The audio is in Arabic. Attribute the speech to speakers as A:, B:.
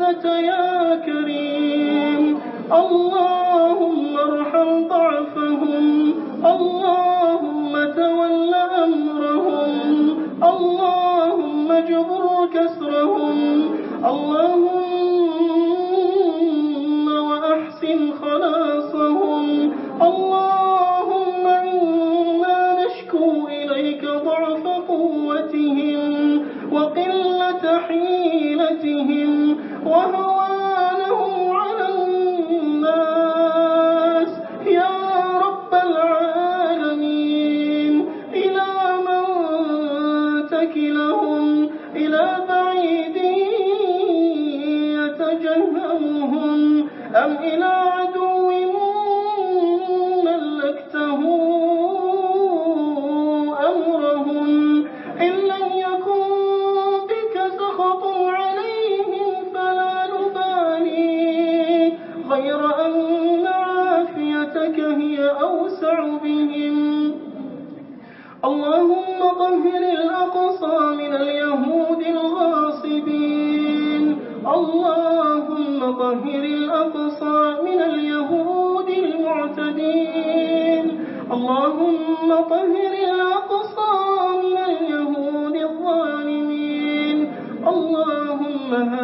A: العزة يا كريم. اللهم ارحم ضعفهم. اللهم تول أمرهم. اللهم اجبر كسرهم. اللهم وأحسن خلاصهم. اللهم إنا نشكو إليك ضعف قوتهم. وقلة حيلتهم. على الناس يا رب العالمين إلى من تكلهم إلى بعيد يتجهمهم أم إلى غير أن عافيتك هي أوسع بهم. اللهم طهر الأقصى من اليهود الغاصبين. اللهم طهر الأقصى من اليهود المعتدين. اللهم طهر الأقصى من اليهود الظالمين. اللهم هذا